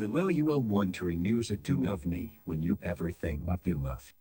Will allow you a one to renew the tune of me when you everything of you love.